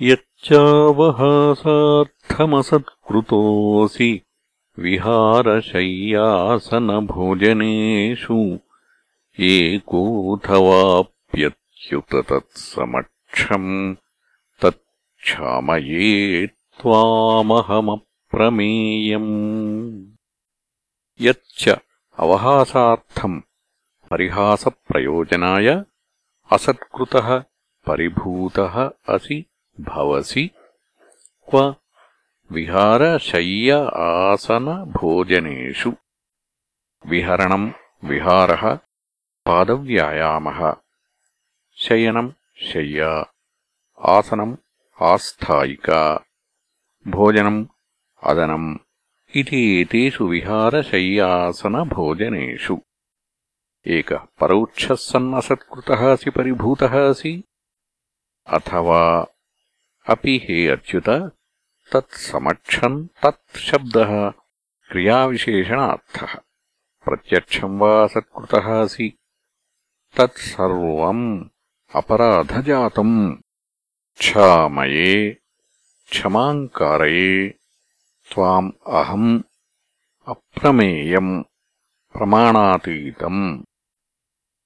यच्चावहासार्थमसत्कृतोऽसि विहारशय्यासनभोजनेषु एकोऽथवाप्यच्युत तत्समक्षम् तत्क्षामये त्वामहमप्रमेयम् यच्च अवहासार्थम् परिहासप्रयोजनाय असत्कृतः परिभूतः असि भवसि क्व? विहारशय्य आसनभोजनेषु विहरणम् विहारः पादव्यायामः। शयनम् शय्या। आसनम् आस्थायिका। भोजनम् अदनम् इति एतेषु विहारशय्यासनभोजनेषु एकः परोक्षः सन्नसत्कृतः असि परिभूतः असि अथवा अपि हे अच्युत तत्समक्षम् तत् शब्दः क्रियाविशेषणार्थः। प्रत्यक्षम् वा असत्कृतः असि। तत्सर्वम् अपराधजातम्। क्षामये क्षमाम् कारये त्वाम् अहम् अप्रमेयम् प्रमाणातीतम्।